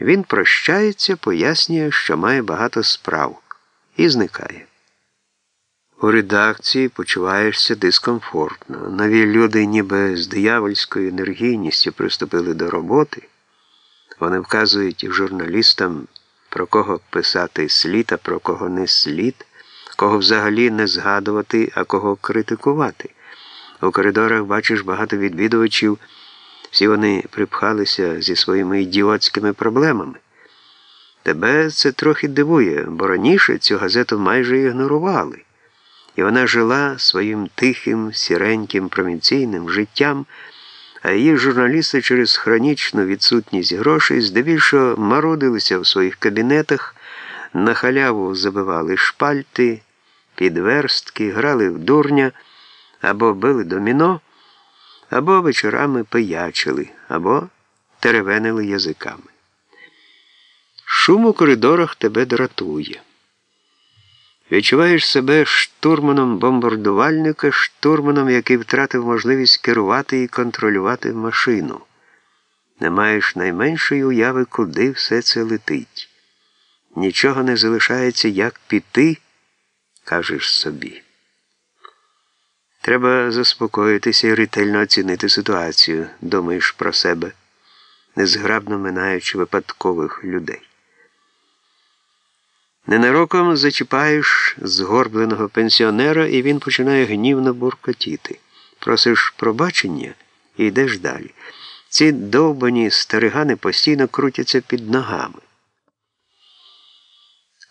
Він прощається, пояснює, що має багато справ, і зникає. У редакції почуваєшся дискомфортно. Нові люди ніби з диявольською енергійністю приступили до роботи. Вони вказують журналістам, про кого писати слід, а про кого не слід, кого взагалі не згадувати, а кого критикувати. У коридорах бачиш багато відвідувачів, всі вони припхалися зі своїми ідіотськими проблемами. Тебе це трохи дивує, бо раніше цю газету майже ігнорували і вона жила своїм тихим, сіреньким провінційним життям, а її журналісти через хронічну відсутність грошей здебільшого марудилися в своїх кабінетах, на халяву забивали шпальти, підверстки, грали в дурня або били доміно, або вечорами пиячили, або теревенили язиками. Шум у коридорах тебе дратує. Відчуваєш себе штурманом бомбардувальника, штурманом, який втратив можливість керувати і контролювати машину. Не маєш найменшої уяви, куди все це летить. Нічого не залишається, як піти, кажеш собі. Треба заспокоїтися і ретельно оцінити ситуацію, думаєш про себе, незграбно минаючи випадкових людей. Ненароком зачіпаєш згорбленого пенсіонера, і він починає гнівно буркотіти. Просиш пробачення і йдеш далі. Ці довбані старигани постійно крутяться під ногами.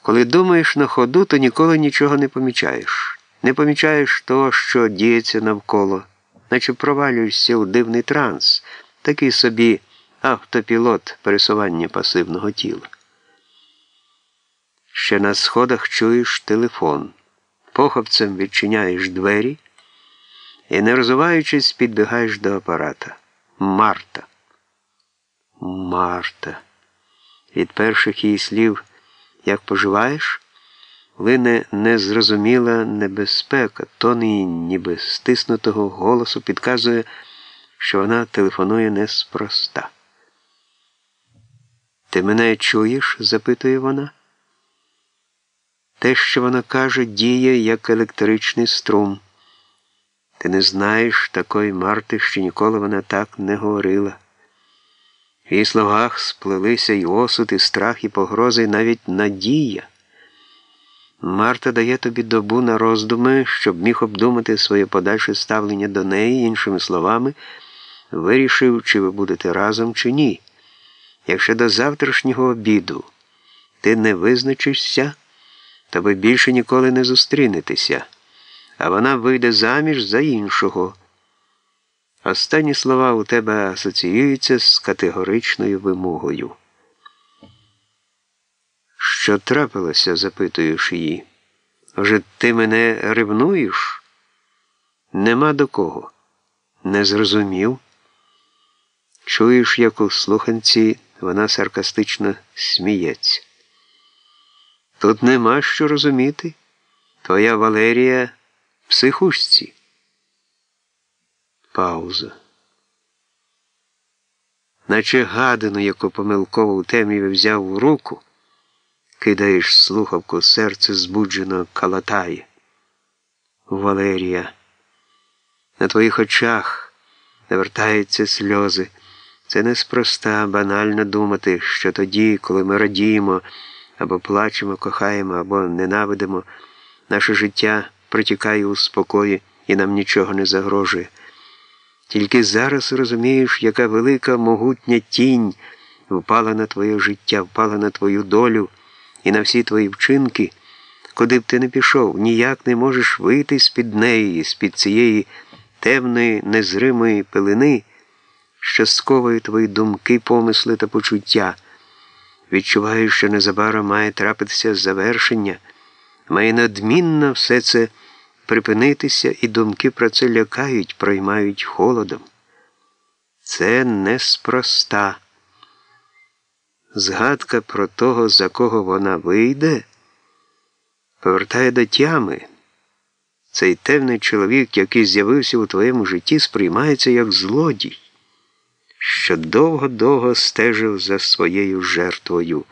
Коли думаєш на ходу, то ніколи нічого не помічаєш. Не помічаєш того, що діється навколо, наче провалюєшся у дивний транс, такий собі автопілот пересування пасивного тіла. Ще на сходах чуєш телефон, похопцем відчиняєш двері і, не розуваючись, підбігаєш до апарата. Марта. Марта. Від перших її слів, як поживаєш, лине незрозуміла небезпека, тон її ніби стиснутого голосу підказує, що вона телефонує неспроста. Ти мене чуєш? запитує вона. Те, що вона каже, діє як електричний струм. Ти не знаєш такої Марти, що ніколи вона так не говорила. В її словах сплелися й осуд, і страх, і погрози, і навіть надія. Марта дає тобі добу на роздуми, щоб міг обдумати своє подальше ставлення до неї, іншими словами, вирішив, чи ви будете разом, чи ні. Якщо до завтрашнього обіду ти не визначишся, то ви більше ніколи не зустрінетеся, а вона вийде заміж за іншого. Останні слова у тебе асоціюються з категоричною вимогою. Що трапилося? запитуєш її. Може, ти мене ревнуєш? Нема до кого. Не зрозумів. Чуєш, як у слуханці вона саркастично сміється. Тут нема що розуміти. Твоя Валерія в психушці. Пауза. Наче гадину, яку помилково у темряві взяв у руку, кидаєш слухавку, серце збуджено калатає. Валерія, на твоїх очах навертаються сльози. Це неспроста, банально думати, що тоді, коли ми радіємо або плачемо, кохаємо, або ненавидимо, наше життя протікає у спокої і нам нічого не загрожує. Тільки зараз розумієш, яка велика могутня тінь впала на твоє життя, впала на твою долю і на всі твої вчинки, куди б ти не пішов, ніяк не можеш вийти з-під неї, з-під цієї темної, незримої пилини, що сковує твої думки, помисли та почуття. Відчуваю, що незабаром має трапитися завершення, має надмінно все це припинитися, і думки про це лякають, проймають холодом. Це неспроста. Згадка про того, за кого вона вийде, повертає до тями. Цей темний чоловік, який з'явився у твоєму житті, сприймається як злодій. що довго-довго стежив за своєю жертвою.